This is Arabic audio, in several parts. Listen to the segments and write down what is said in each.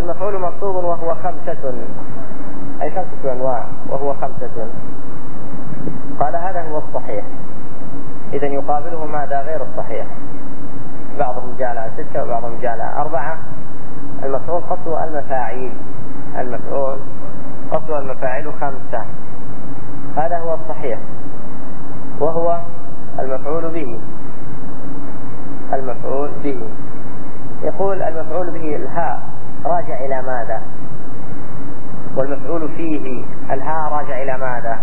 طيب المفعول منصوب وهو خمسة. أي خمسة أنواع وهو خمسة. قال هذا هو الصحيح. إذا يقابله ماذا غير الصحيح؟ بعضهم جعلها ستة وبعضهم جعلها أربعة. المفعول قصده المفاعيل. المفعول قصده المفاعيل خمسة. هذا هو الصحيح. وهو المفعول به. المفعول به. يقول المفعول به الهاء. راجع إلى ماذا؟ والمفعول فيه الهاء راجع إلى ماذا؟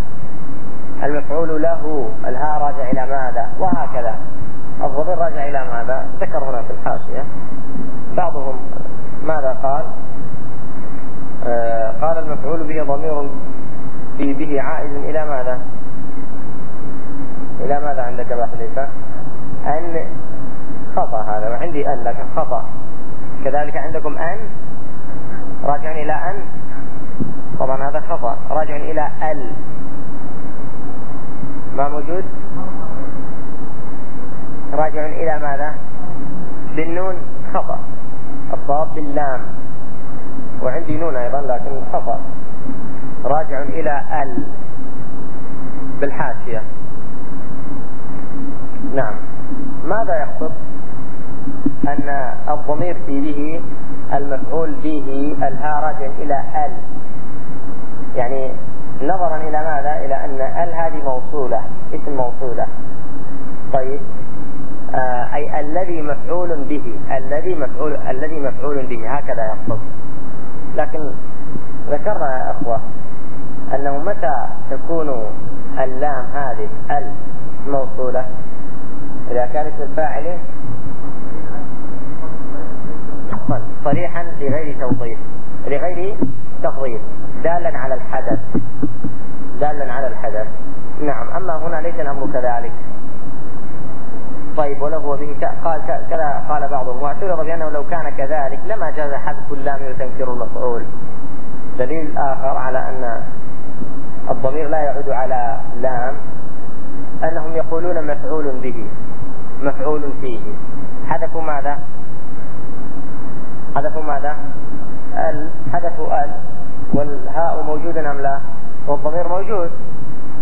المفعول له الهاء راجع إلى ماذا؟ وهكذا. الضمير راجع إلى ماذا؟ ذكر هنا في الحاشية. بعضهم ماذا قال؟ آه قال المفعول به ضمير في به عائد إلى ماذا؟ إلى ماذا عندك أبا حذيفة أن خطأ هذا. وعندي أن لكن خطأ. كذلك عندكم أن راجع إلى أن؟ طبعا هذا خطأ. راجع إلى ال. ما موجود؟ راجع إلى ماذا؟ بالنون. خطأ. الصواب باللام. وعندي نون أيضا لكن خطأ. راجع إلى ال. بالحاشية. نعم. ماذا يقصد أن الضمير في به المفعول به الها راجع إلى ال. يعني نظرا إلى ماذا؟ إلى أن ال هذه موصولة اسم موصولة. طيب. آه أي الذي مفعول به الذي مفعول الذي مفعول به هكذا يقصد. لكن ذكرنا يا أخوة أنه متى تكون اللام هذه ال موصولة؟ إذا كانت الفاعل صريحا لغير توظيف لغير تفضيل دالا على الحدث. دالا على الحدث. نعم أما هنا ليس الأمر كذلك. طيب وله به قال كذا قال بعضهم واعترض بأنه لو كان كذلك لما جاز حذف اللام وتنكر المفعول. دليل آخر على أن الضمير لا يعود على لام أنهم يقولون مفعول به مفعول فيه. حذفوا ماذا؟ حذفوا ماذا؟ ال حذفوا ال والهاء موجود أم لا؟ والضمير موجود.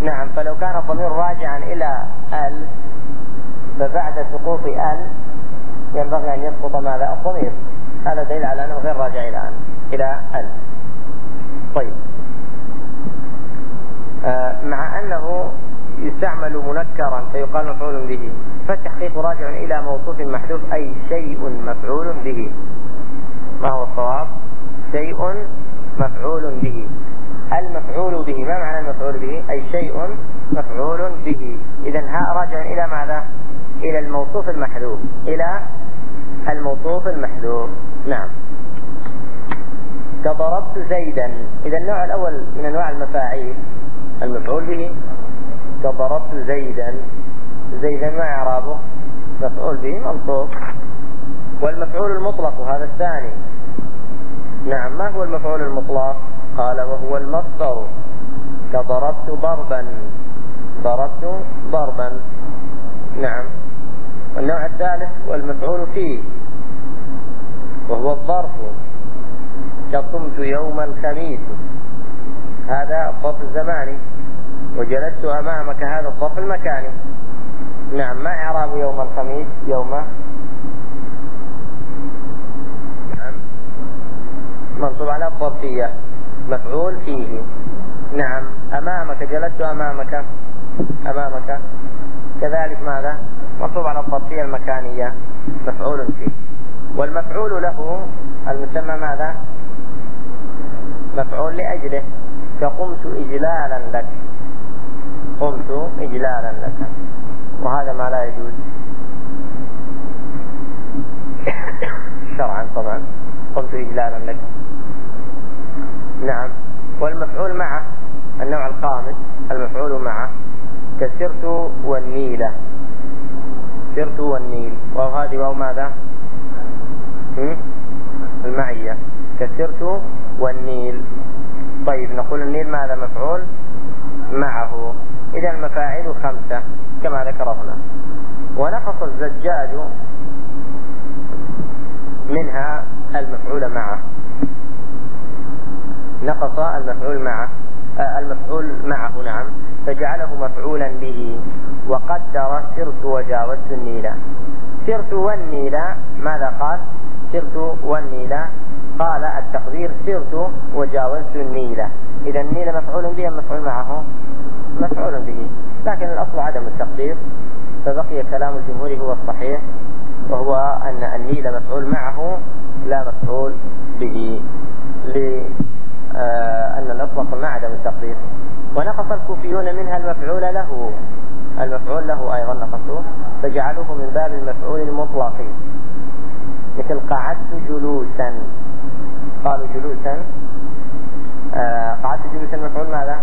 نعم فلو كان الضمير راجعا إلى ال فبعد سقوط ال ينبغي أن يسقط ماذا؟ الضمير. هذا دليل على أنه غير راجع إلى ال إلى ال. طيب. آه مع أنه يستعمل منكرا فيقال مفعول به فالتحقيق راجع إلى موصوف محذوف أي شيء مفعول به. ما هو الصواب شيء مفعول به. المفعول به ما معنى المفعول به؟ أي شيء مفعول به. إذا هاء راجع إلى ماذا؟ إلى الموصوف المحذوف. إلى الموصوف المحذوف. نعم. كضربت زيدا. إذا النوع الأول من أنواع المفاعيل المفعول به كضربت زيدا. زيدا ما إعرابه؟ مفعول به منصوب والمفعول المطلق هذا الثاني. نعم ما هو المفعول المطلق؟ قال وهو المصدر. كضربت ضربا. ضربت ضربا. نعم. والنوع الثالث والمفعول فيه. وهو الظرف. كصمت يوم الخميس. هذا الظرف الزماني. وجلست أمامك هذا الظرف المكاني. نعم ما إعراب يوم الخميس؟ يوم نعم منصوب على الظرفية مفعول فيه. نعم. أمامك جلست أمامك. أمامك. كذلك ماذا؟ منصوب على الظرفية المكانية. مفعول فيه. والمفعول له المسمى ماذا؟ مفعول لأجله. فقمت إجلالا لك. قمت إجلالا لك. وهذا ما لا يجوز. شرعا طبعا. قمت إجلالا لك. نعم. والمفعول معه النوع الخامس المفعول معه كسرت والنيلة سرت والنيل. وهذه واو ماذا؟ المعية. كسرت والنيل. طيب نقول النيل ماذا؟ مفعول معه. إذا المفاعيل خمسة كما ذكر هنا ونقص الزجاج منها المفعول معه. نقص المفعول معه المفعول معه نعم. فجعله مفعولا به وقدر سرت وجاوزت النيل. سرت والنيل ماذا قال؟ سرت والنيل. قال التقدير سرت وجاوزت النيل. إذا النيل مفعول به مفعول معه؟ مفعول به. لكن الأصل عدم التقدير. فبقي كلام الجمهور هو الصحيح وهو أن النيل مفعول معه لا مفعول به. لأن الأصل قلنا عدم التقدير. ونقص الكوفيون منها المفعول له. المفعول له أيضا نقصوه فجعلوه من باب المفعول المطلق. مثل قعدت جلوسا. قالوا جلوسا. آه قعدت جلوسا مفعول ماذا؟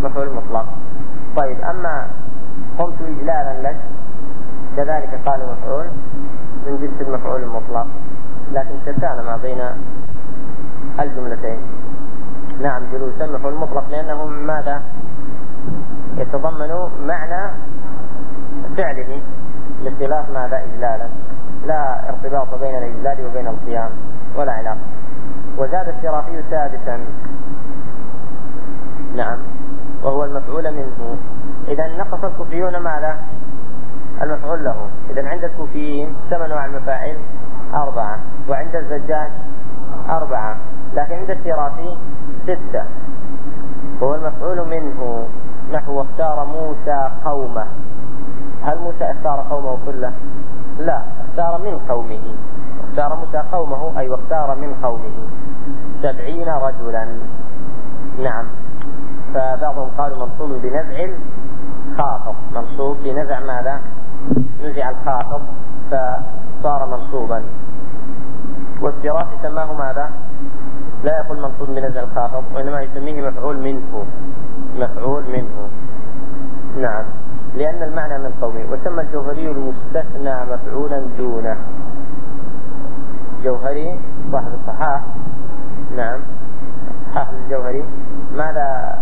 مفعول مطلق. طيب أما قمت إجلالا لك كذلك قالوا مفعول. من جنس المفعول المطلق. لكن شتان ما بين الجملتين. نعم جلوسا مفعول مطلق لأنه ماذا؟ يتضمن معنى فعله لاختلاف ماذا؟ إجلالا. لا ارتباط بين الإجلال وبين القيام ولا علاقة. وزاد الشرافي سادسا نعم وهو المفعول منه. إذا نقص الكوفيون ماذا؟ المفعول له. إذا عند الكوفيين ثمان على المفاعل أربعة وعند الزجاج أربعة. لكن عند الشرافي ستة. وهو المفعول منه نحو اختار موسى قومه. هل موسى اختار قومه كله؟ لا اختار من قومه. اختار موسى قومه أي واختار من قومه. سبعين رجلا. نعم. فبعضهم قالوا منصوب بنزع الخاطب. منصوب بنزع ماذا؟ نزع الخاطب فصار منصوبا. والفراش سماه ماذا؟ لا يقول منصوب بنزع الخاطب وإنما يسميه مفعول منه. مفعول منه. نعم. لأن المعنى من قومه وسمى الجوهري المستثنى مفعولا دونه. جوهري صاحب الصحاح. نعم. صحاح الجوهري. ماذا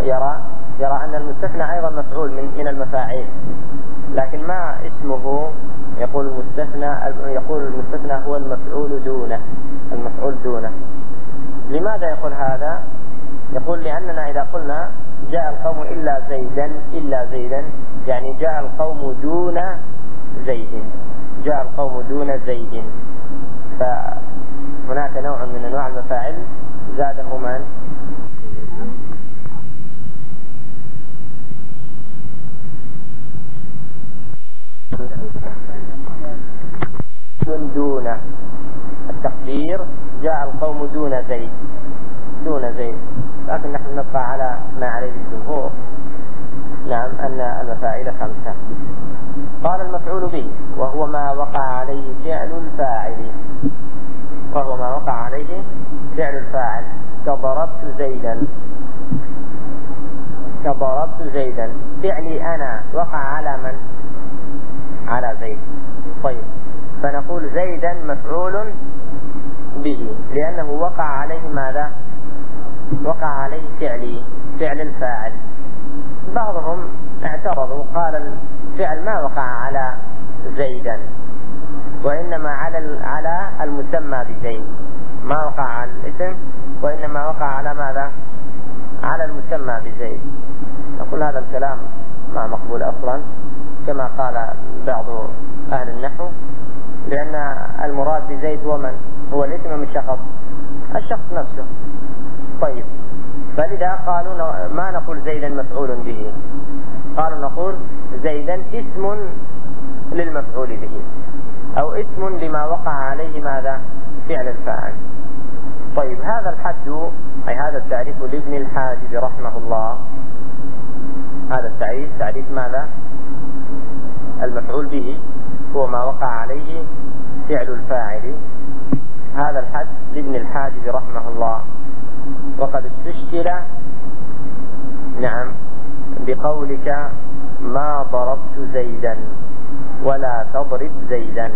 يرى؟ يرى أن المستثنى أيضا مفعول من, من المفاعيل. لكن ما اسمه؟ يقول المستثنى يقول المستثنى هو المفعول دونه. المفعول دونه. لماذا يقول هذا؟ يقول لأننا إذا قلنا جاء القوم إلا زيدا إلا زيدا يعني جاء القوم دون زيد. جاء القوم دون زيد. فهناك نوع من أنواع المفاعل. زاده من دون. التقدير. جاء القوم دون زيد دون زيد. لكن نحن نبقى على ما عليه الجمهور. نعم أن المفاعيل خمسة. قال المفعول به وهو ما وقع عليه فعل الفاعل. وهو ما وقع عليه فعل الفاعل. كضربت زيدا. كضربت زيدا. فعلي أنا وقع على من؟ على زيد. طيب. فنقول زيدا مفعول به. لأنه وقع عليه ماذا؟ وقع عليه فعلي فعل الفاعل بعضهم اعترضوا قال الفعل ما وقع على زيدا وإنما على على المسمى بزيد. ما وقع على الاسم وإنما وقع على ماذا؟ على المسمى بزيد. نقول هذا الكلام ما مقبول أصلا كما قال بعض أهل النحو. لأن المراد بزيد هو من؟ هو الاسم من الشخص؟ الشخص نفسه. طيب. فلذا قالوا ما نقول زيدا مفعول به؟ قالوا نقول زيدا اسم للمفعول به. أو اسم لما وقع عليه ماذا؟ فعل الفاعل. طيب هذا الحد أي هذا التعريف لابن الحاجب رحمه الله. هذا التعريف تعريف ماذا؟ المفعول به. هو ما وقع عليه فعل الفاعل. هذا الحد لابن الحاجب رحمه الله. وقد استشكل نعم بقولك ما ضربت زيدا ولا تضرب زيدا.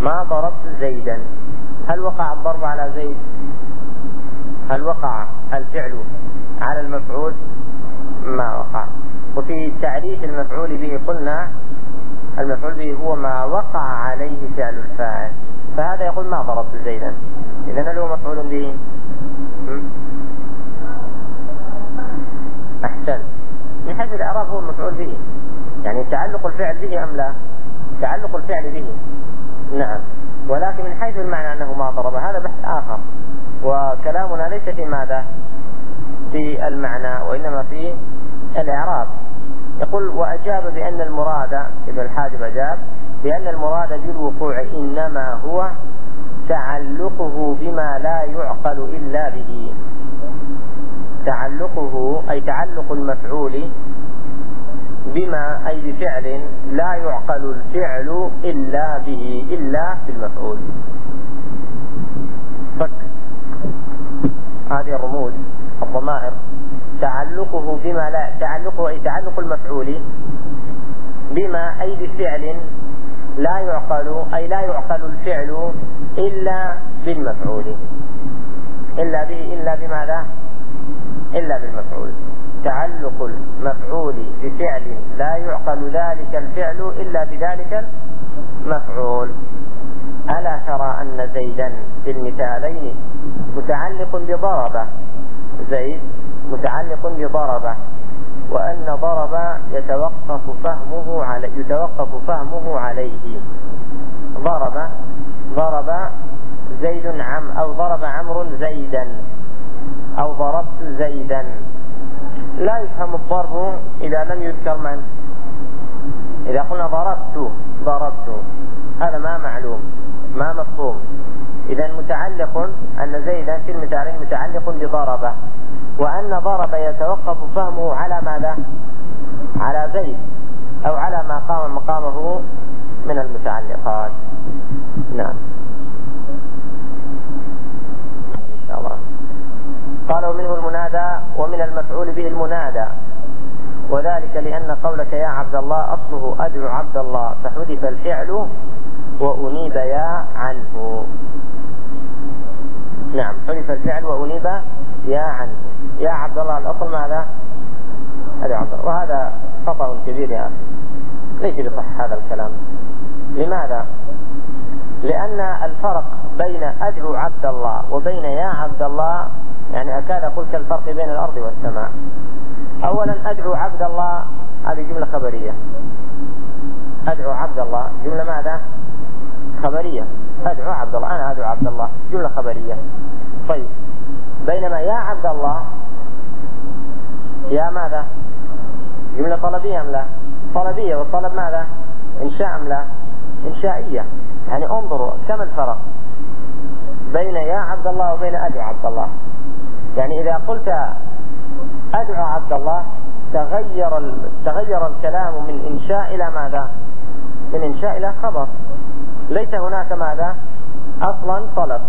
ما ضربت زيدا. هل وقع الضرب على زيد؟ هل وقع الفعل على المفعول؟ ما وقع. وفي تعريف المفعول به قلنا المفعول به هو ما وقع عليه فعل الفاعل. فهذا يقول ما ضربت زيدا؟ إذا هل هو مفعول به؟ أحسن. من حيث الإعراب هو المفعول به. يعني تعلق الفعل به أم لا؟ تعلق الفعل به. نعم. ولكن من حيث المعنى أنه ما ضرب هذا بحث آخر. وكلامنا ليس في ماذا؟ في المعنى وإنما في الإعراب. يقول وأجاب بأن المراد ابن الحاجب أجاب بأن المراد بالوقوع إنما هو تعلقه بما لا يعقل إلا به. تعلقه أي تعلق المفعول بما أي بفعل لا يعقل الفعل إلا به إلا بالمفعول فك. هذه الرموز. الضمائر. تعلقه بما لا تعلقه أي تعلق المفعول بما أي بفعل لا يعقل أي لا يعقل الفعل إلا بالمفعول. إلا به إلا بماذا؟ إلا بالمفعول. تعلق المفعول بفعل لا يعقل ذلك الفعل إلا بذلك المفعول. ألا ترى أن زيدا في المثالين متعلق بضربة زيد متعلق بضربة وأن ضرب يتوقف فهمه على يتوقف فهمه عليه. ضرب ضرب زيد عم أو ضرب عمرو زيدا أو ضربت زيدا. لا يفهم الضرب إذا لم يذكر من؟ إذا قلنا ضربت ضربت. هذا ما معلوم ما مفهوم. إذا متعلق أن زيدا في المثالين متعلق بضربة وأن ضرب يتوقف فهمه على ماذا؟ على زيد أو على ما قام مقامه من المتعلقات. نعم. إن شاء الله. قال ومنه المنادى ومن المفعول به المنادى. وذلك لأن قولك يا عبد الله أصله أدعو عبد الله فحذف الفعل وأنيب يا عنه. نعم. حذف الفعل وأنيب يا عنه يا عبد الله الأصل ماذا؟ أدعو عبد الله. وهذا خطأ كبير يا أخي. ليس بصح هذا الكلام. لماذا؟ لأن الفرق بين أدعو عبد الله وبين يا عبد الله يعني أكاد أقول كالفرق بين الأرض والسماء. أولا أدعو عبد الله هذه جملة خبرية. أدعو عبد الله جملة ماذا؟ خبرية. أدعو عبد الله أنا أدعو عبد الله. جملة خبرية. طيب. بينما يا عبد الله يا ماذا؟ جملة طلبية أم لا؟ طلبية. والطلب ماذا؟ إنشاء أم لا؟ إنشائية. يعني انظروا كم الفرق بين يا عبد الله وبين أدعو عبد الله. يعني إذا قلت أدعو عبد الله تغير تغير الكلام من إنشاء إلى ماذا؟ من إنشاء إلى خبر. ليس هناك ماذا؟ أصلا طلب.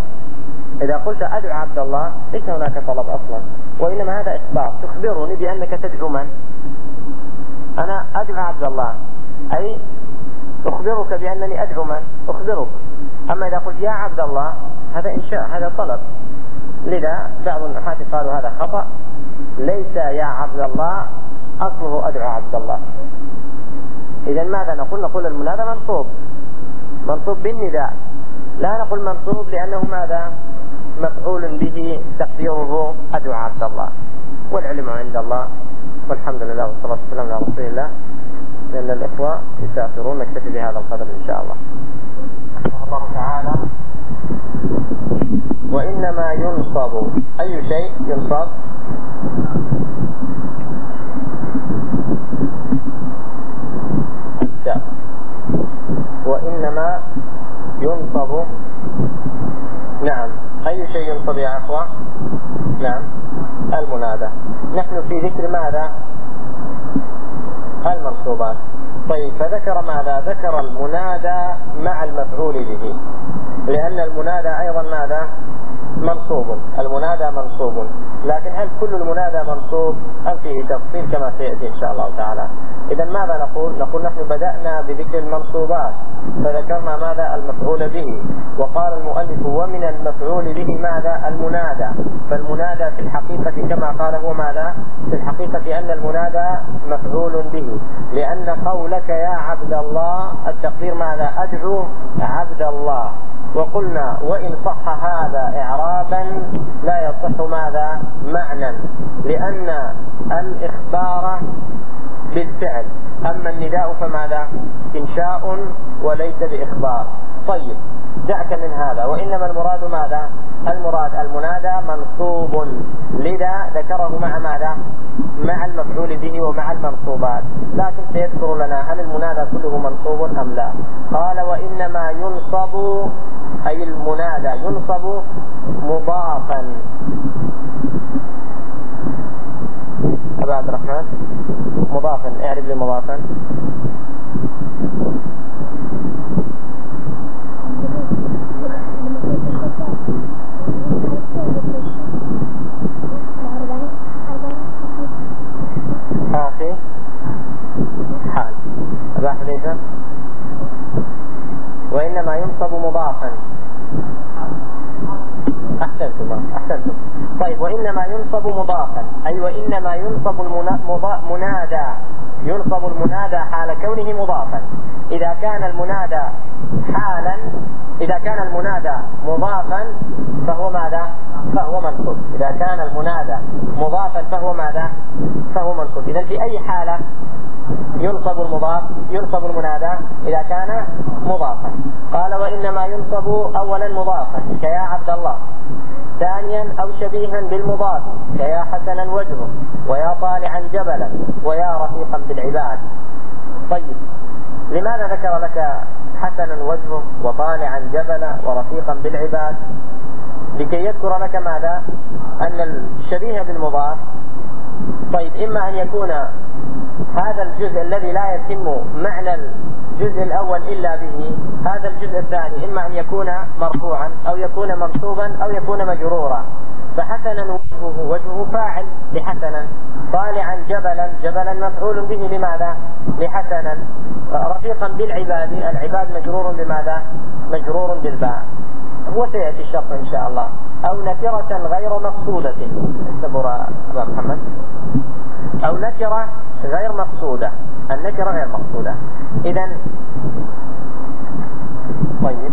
إذا قلت أدعو عبد الله ليس هناك طلب أصلا. وإنما هذا إخبار. تخبرني بأنك تدعو من؟ أنا أدعو عبد الله. أي أخبرك بأنني أدعو من؟ أخبرك. أما إذا قلت يا عبد الله هذا إنشاء هذا طلب. لذا بعض النحاة قالوا هذا خطأ. ليس يا عبد الله أصله أدعو عبد الله. إذا ماذا نقول؟ نقول المنادى منصوب. منصوب بالنداء لا نقول منصوب لأنه ماذا؟ مفعول به تقديره أدعو عبد الله. والعلم عند الله. والحمد لله والصلاة والسلام على رسول الله. لأن الإخوة يسافرون نكتفي بهذا القدر إن شاء الله. الله تعالى. وإنما ينصب. أي شيء ينصب؟ وإنما ينصب نعم. أي شيء ينصب يا أخوة؟ نعم. المنادى. نحن في ذكر ماذا؟ المنصوبات. طيب فذكر ماذا؟ ذكر المنادى مع المفعول به. لأن المنادى أيضا ماذا؟ منصوب المنادى منصوب. لكن هل كل المنادى منصوب؟ أم فيه تفصيل كما سيأتي إن شاء الله تعالى؟ إذا ماذا نقول؟ نقول نحن بدأنا بذكر المنصوبات فذكرنا ماذا المفعول به وقال المؤلف ومن المفعول به ماذا؟ المنادى. فالمنادى في الحقيقة كما قال هو ماذا؟ في الحقيقة أن المنادى مفعول به لأن قولك يا عبد الله التقدير ماذا؟ أدعو عبد الله. وقلنا وإن صح هذا إعرابا لا يصح ماذا؟ معنى لأن الإخبار بالفعل أما النداء فماذا؟ إنشاء وليس بإخبار. طيب دعك من هذا. وإنما المراد ماذا؟ المراد المنادى منصوب لذا ذكره مع ماذا؟ مع المفعول به ومع المنصوبات. لكن سيذكر لنا هل المنادى كله منصوب أم لا. قال وإنما ينصب أي المنادى ينصب مضافا. أبا عبد الرحمن مضافا. اعرف لي مضافا. آخي حال. أبا حذيفة وإنما ينصب مضافا. أحسنتم أحسنتم طيب وإنما ينصب مضافا. أي وإنما ينصب المنادى ينصب المنادى حال كونه مضافا. إذا كان المنادى حالا إذا كان المنادى مضافا فهو ماذا؟ فهو منصوب. إذا كان المنادى مضافا فهو ماذا؟ فهو منصوب. إذا في أي حالة ينصب المضاف ينصب المنادى؟ إذا كان مضافا. قال وإنما ينصب أولا مضافا كيا عبد الله. ثانيا أو شبيها بالمضاف كيا حسنا وجهه ويا طالعا جبلا ويا رفيقا بالعباد. طيب لماذا ذكر لك حسنا وجهه وطالعا جبلا ورفيقا بالعباد؟ لكي يذكر لك ماذا؟ أن الشبيه بالمضاف طيب إما أن يكون هذا الجزء الذي لا يتم معنى الجزء الأول إلا به. هذا الجزء الثاني إما أن يكون مرفوعا أو يكون منصوبا أو يكون مجرورا. فحسنا وجهه وجهه فاعل لحسنا. طالعا جبلا جبلا مفعول به لماذا؟ لحسنا. رفيقا بالعباد العباد مجرور بماذا؟ مجرور بالباء. وسيأتي الشرط إن شاء الله. أو نكرة غير مقصودة استبر محمد. أو نكرة غير مقصودة. النكرة غير مقصودة. إذا طيب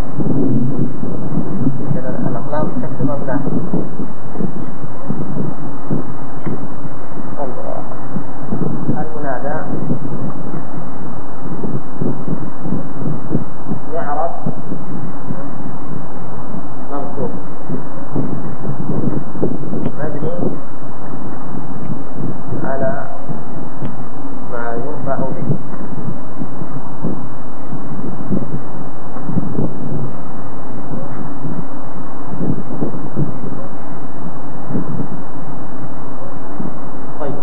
الأقلام تكتب أم لا؟ المنادى يعرف منصوب مبني على ما ينفع به طيب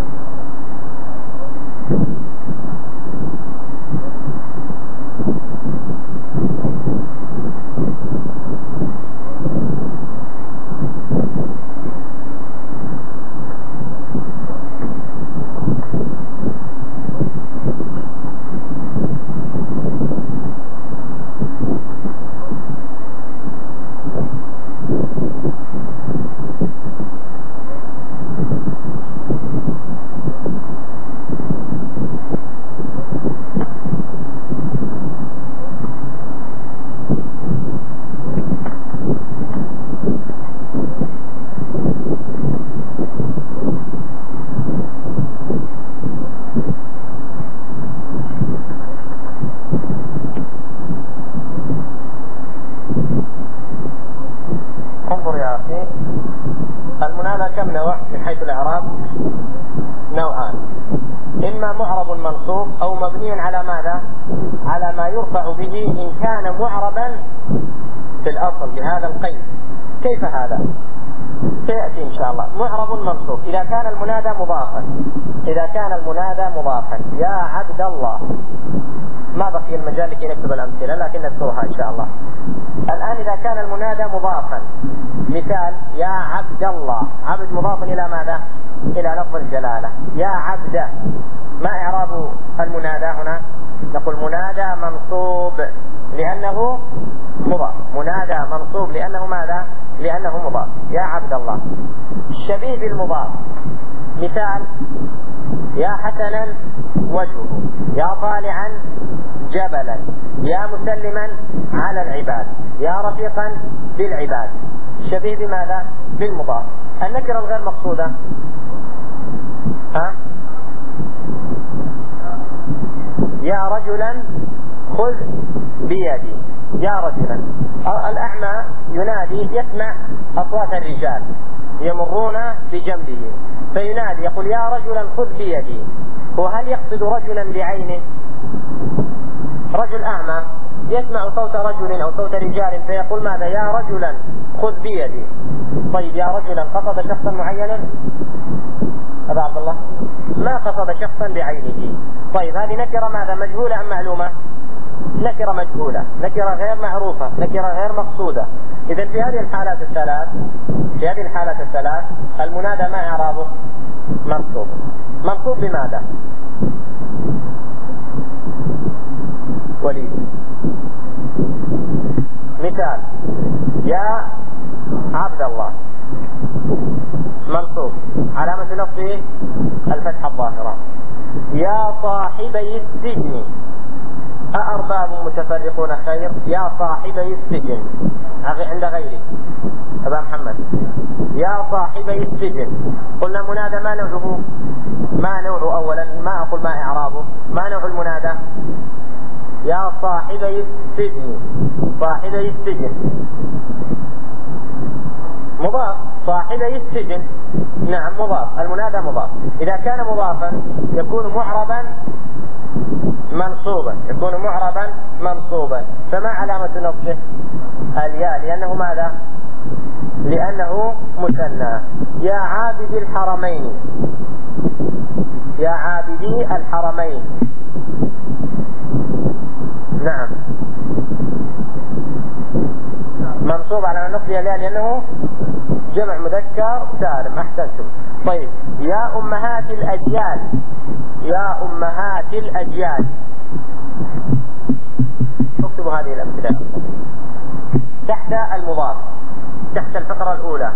انظر يا أخي المنادى كم نوع من حيث الإعراب؟ نوعان. إما معرب منصوب أو مبني على ماذا؟ على ما يرفع به إن كان معربا في الأصل بهذا القيد. كيف هذا؟ سيأتي إن شاء الله. معرب منصوب. إذا كان المنادى مضافا. إذا كان المنادى مضافا. يا عبد الله. ما بقي المجال لكي نكتب الأمثلة لكن نذكرها إن شاء الله. الآن إذا كان المنادى مضافا مثال يا عبد الله. عبد مضاف إلى ماذا؟ إلى لفظ الجلالة. يا عبد. ما إعراب المنادى هنا؟ نقول منادى منصوب لأنه مضاف. منادى منصوب لأنه ماذا؟ لأنه مضاف. يا عبد الله. الشبيه بالمضاف. مثال يا حسنا وجهه. يا طالعا جبلا. يا مسلما على العباد يا رفيقا بالعباد شبيه بماذا؟ بالمضاف. النكرة الغير مقصودة. ها؟ يا رجلا خذ بيدي. يا رجلا. الأعمى ينادي يسمع أصوات الرجال يمرون بجنبه فينادي يقول يا رجلا خذ بيدي. وهل يقصد رجلا بعينه؟ رجل أعمى يسمع صوت رجل أو صوت رجال فيقول ماذا؟ يا رجلا خذ بيدي. طيب يا رجلا قصد شخصا معينا؟ أبا عبد الله. ما قصد شخصا بعينه. طيب هذه نكرة ماذا؟ مجهولة أم معلومة؟ نكرة مجهولة. نكرة غير معروفة. نكرة غير مقصودة. إذا في هذه الحالات الثلاث في هذه الحالات الثلاث المنادى ما إعرابه؟ منصوب منصوب بماذا؟ وليد مثال. يا عبد الله. منصوب. علامة نصبه الفتحة الظاهرة. يا صاحبي السجن. أأرباب متفرقون خير. يا صاحبي السجن. عند غيري. أبا محمد. يا صاحبي السجن. قلنا منادى ما نوعه؟ ما نوع أولا؟ ما أقول ما إعرابه. ما نوع المنادى؟ يا صاحبي السجن. صاحبي السجن. مضاف. صاحبي السجن. نعم مضاف. المنادى مضاف. إذا كان مضافا يكون معربا منصوبا. يكون معربا منصوبا. فما علامة نصبه؟ الياء. لأنه ماذا؟ لأنه مثنى. يا عابدي الحرمين. يا عابدي الحرمين. نعم. منصوب على نصبه الياء لأنه جمع مذكر سالم أحسنتم. طيب يا أمهات الأجيال يا أمهات الأجيال. اكتبوا هذه الأمثلة. تحت المضاف تحت الفقرة الأولى.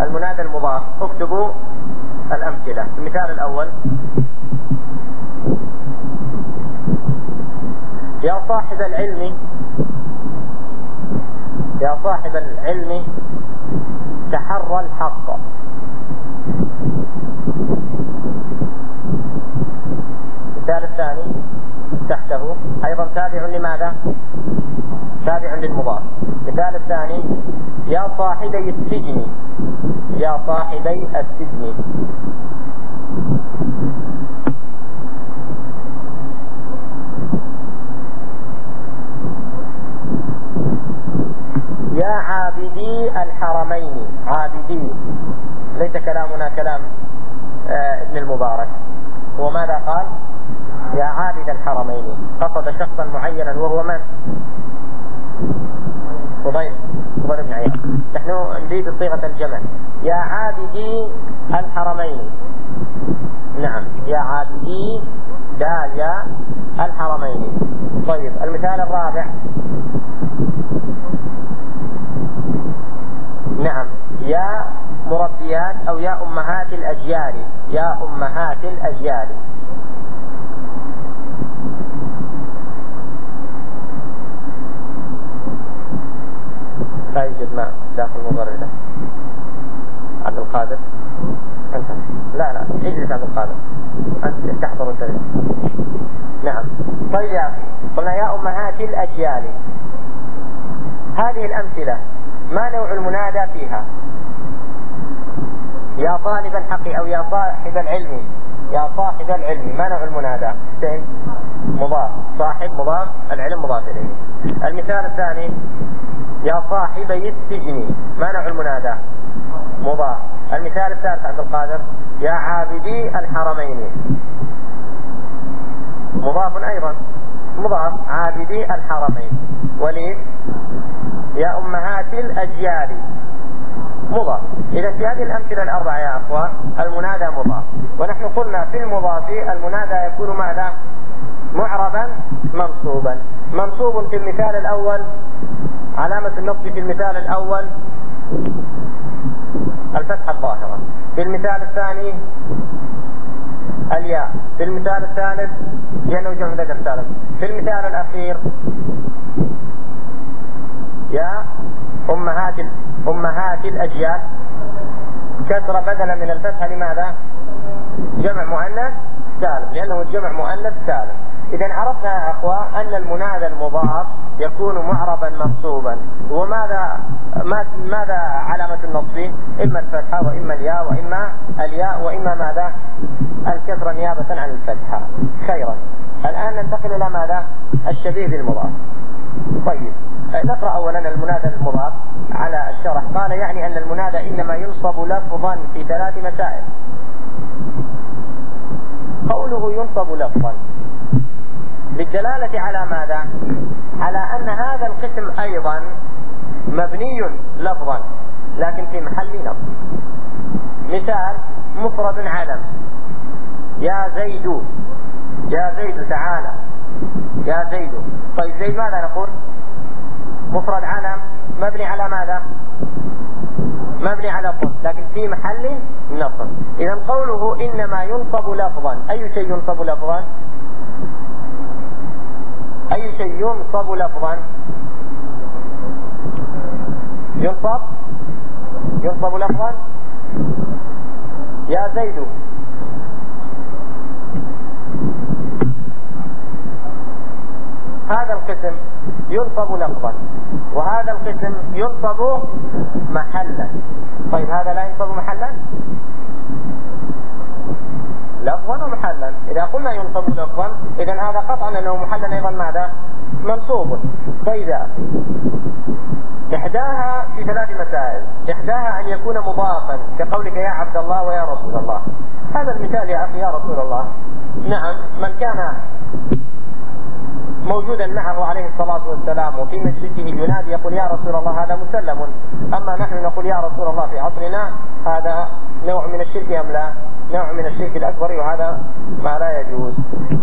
المنادى المضاف اكتبوا الأمثلة. المثال الأول. يا صاحب العلم يا صاحب العلم تحرى الحق. المثال الثاني تحته أيضا تابع لماذا؟ تابع للمضاف. المثال الثاني يا صاحبي السجن يا صاحبي السجن. يا عابدي الحرمين. عابدي. ليس كلامنا كلام آه ابن المبارك. هو ماذا قال؟ يا عابد الحرمين. قصد شخصا معينا وهو من؟ فضيل فضيل بن عياض. نحن نريد صيغة الجمع. يا عابدي الحرمين. نعم. يا عابدي داليا الحرمين. طيب المثال الرابع. نعم. يا مربيات أو يا أمهات الأجيال. يا أمهات الأجيال. لا يوجد ماء داخل المبردة عبد القادر. أنت. لا لا. اجلس عبد القادر. أنت تحضر الدرس نعم. طيب. قلنا يا أمهات الأجيال. هذه الأمثلة. ما نوع المنادى فيها؟ يا طالب الحق أو يا صاحب العلم. يا صاحب العلم ما نوع المنادى؟ سين مضاف. صاحب مضاف العلم مضاف إليه. المثال الثاني يا صاحبي السجن ما نوع المنادى؟ مضاف. المثال الثالث عبد القادر يا عابدي الحرمين. مضاف أيضا. مضاف. عابدي الحرمين. وليد يا أمهات الأجيال. مضاف إذا في هذه الأمثلة الأربعة يا أخوان المنادى مضاف ونحن قلنا في المضاف المنادى يكون ماذا؟ معربا منصوبا. منصوب في المثال الأول علامة النصب في المثال الأول الفتحة الظاهرة. في المثال الثاني الياء. في المثال الثالث لأنه جمع ذكر سالم في المثال الأخير يا أمهات أمهات الأجيال كسر بدلا من الفتحة لماذا؟ جمع مؤنث سالم لأنه الجمع مؤنث سالم إذا عرفنا يا أخوة أن المنادى المضاف يكون معربا منصوبا وماذا ماذا علامة النصب؟ إما الفتحة وإما الياء وإما الياء وإما ماذا؟ الكسرة نيابة عن الفتحة خيرا الآن ننتقل إلى ماذا؟ الشبيه بالمضاف طيب نقرأ أولا المنادى المضاف على الشرح. قال يعني أن المنادى إنما ينصب لفظا في ثلاث مسائل. قوله ينصب لفظا. للدلالة على ماذا؟ على أن هذا القسم أيضا مبني لفظا لكن في محل نصب. مثال مفرد علم. يا زيد يا زيد تعالى. يا زيد. طيب زيد ماذا نقول؟ مفرد علم مبني على ماذا؟ مبني على الضم لكن في محل نصب. اذا قوله إنما ينصب لفظا. أي شيء ينصب لفظا؟ أي شيء ينصب لفظا؟ ينصب؟ ينصب لفظا؟ يا زيد. هذا القسم ينصب لفظا وهذا القسم ينصب محلا. طيب هذا لا ينصب محلا؟ لفظا ومحلا. إذا قلنا ينصب لفظا إذا هذا قطعا أنه محلا أيضا ماذا؟ منصوب. طيب إحداها في ثلاث مسائل. إحداها أن يكون مضافا كقولك يا عبد الله ويا رسول الله. هذا المثال يا أخي يا رسول الله. نعم من كان موجودا معه عليه الصلاة والسلام وفي مسجده ينادي يقول يا رسول الله هذا مسلم. أما نحن نقول يا رسول الله في عصرنا هذا نوع من الشرك أم لا؟ نوع من الشرك الأكبر وهذا ما لا يجوز.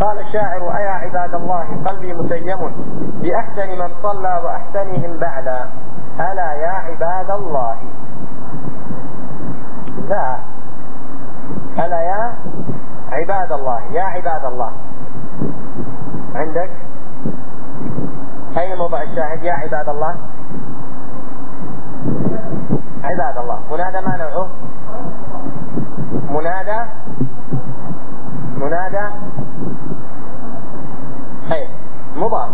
قال الشاعر أيا عباد الله قلبي مسيم بأحسن من صلى وأحسنهم بعدا ألا يا عباد الله؟ لا. ألا يا عباد الله؟ يا عباد الله. عندك؟ أين موضع الشاهد يا عباد الله؟ عباد الله منادى ما نوعه؟ منادى؟ منادى؟ خير مضاف.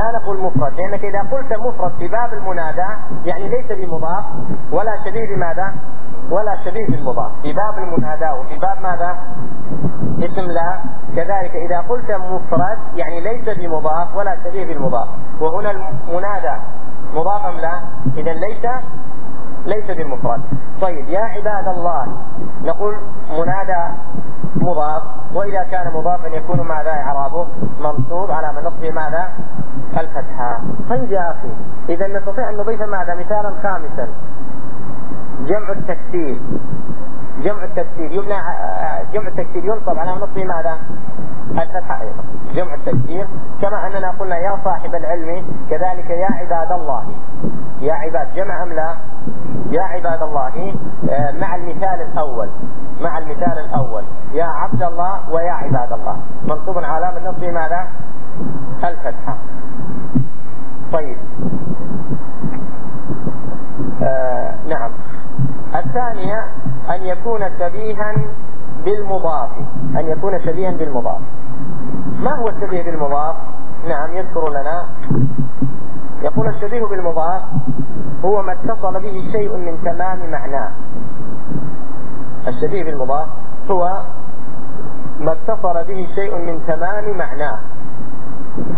لا نقول مفرد لأنك إذا قلت مفرد في باب المنادى يعني ليس بمضاف ولا شبيه بماذا؟ ولا شبيه بالمضاف. في باب المنادى وفي باب ماذا؟ اسم لا. كذلك إذا قلت مفرد يعني ليس بمضاف ولا شبيه بالمضاف. وهنا المنادى مضاف أم لا؟ إذا ليس ليس بالمفرد طيب يا عباد الله نقول منادى مضاف. وإذا كان مضافا يكون ماذا إعرابه منصوب على من نصبه ماذا؟ الفتحة. طيب يا أخي إذا نستطيع أن نضيف ماذا؟ مثالا خامسا. جمع التكسير. جمع التكسير يبنى جمع التكسير ينصب على نصب ماذا؟ الفتحة أيضا. جمع التكسير كما أننا قلنا يا صاحب العلم كذلك يا عباد الله. يا عباد جمع أم لا؟ يا عباد الله آه، مع المثال الأول مع المثال الأول. يا عبد الله ويا عباد الله. منصوب علامة النصب ماذا؟ الفتحة. طيب. آه نعم. الثانية أن يكون شبيها بالمضاف أن يكون شبيها بالمضاف. ما هو الشبيه بالمضاف؟ نعم يذكر لنا. يقول الشبيه بالمضاف هو ما اتصل به شيء من تمام معناه. الشبيه بالمضاف هو ما اتصل به شيء من تمام معناه.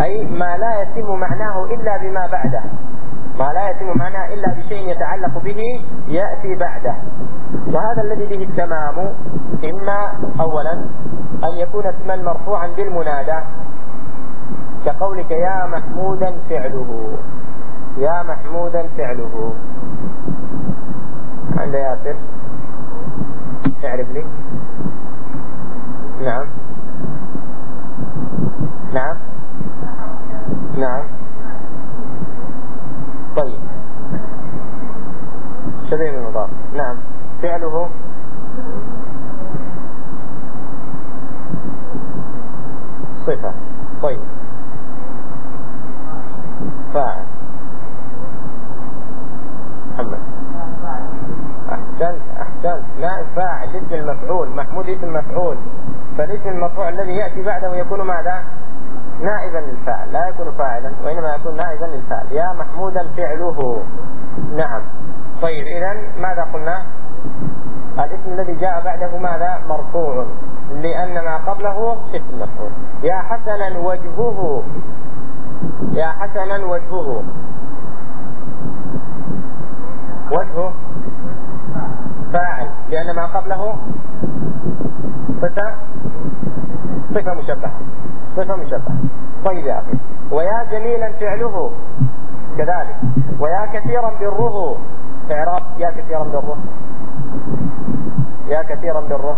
أي ما لا يتم معناه إلا بما بعده. ما لا يتم معناه إلا بشيء يتعلق به يأتي بعده. وهذا الذي به التمام إما أولا أن يكون اسما مرفوعا بالمنادى كقولك يا محمودا فعله. يا محمودا فعله. عند ياسر. اعرف لي؟ نعم. نعم. نعم. طيب. شبيه المضاف نعم. فعله صفة. طيب. فاعل. محمد. أحسنت أحسنت نائب فاعل. اسم المفعول. محمود اسم مفعول فالاسم المرفوع الذي يأتي بعده يكون ماذا؟ نائبا للفاعل لا يكون فاعلا وإنما يكون نائبا للفاعل. يا محمودا فعله. نعم. طيب إذا ماذا قلنا؟ الاسم الذي جاء بعده ماذا؟ مرفوع لأن ما قبله اسم مفعول. يا حسنا وجهه. يا حسنا وجهه. وجهه فاعل لأن ما قبله صفة صفة مشبهة. صفة مشبهة طيب يا أخي. ويا جميلا فعله. كذلك. ويا كثيرا بره. إعراب. يا كثيرا بره. يا كثيرا بره.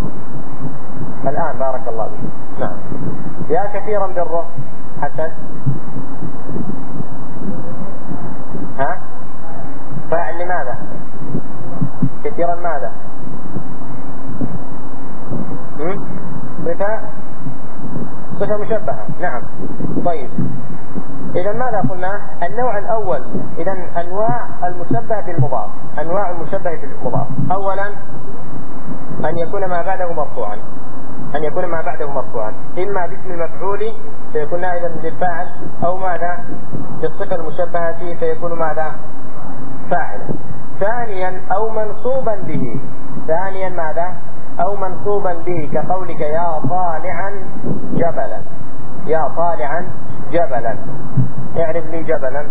الآن بارك الله فيك. نعم. يا كثيرا بره. حسن. ها؟ فاعل لماذا؟ كثيرا ماذا؟ صفة صفة مشبهة نعم. طيب. إذا ماذا قلنا؟ النوع الأول إذا أنواع المشبه بالمضاف. أنواع المشبه بالمضاف. أولا أن يكون ما بعده مرفوعا. أن يكون ما بعده مرفوعا. إما باسم المفعول فيكون نائبا للفاعل أو ماذا؟ بالصفة المشبهة فيكون ماذا؟ فاعلا. ثانيا أو منصوبا به. ثانيا ماذا؟ أو منصوبا به كقولك يا طالعا جبلا. يا طالعا جبلا. اعرف لي جبلا.